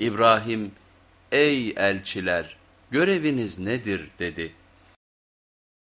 İbrahim ey elçiler göreviniz nedir dedi.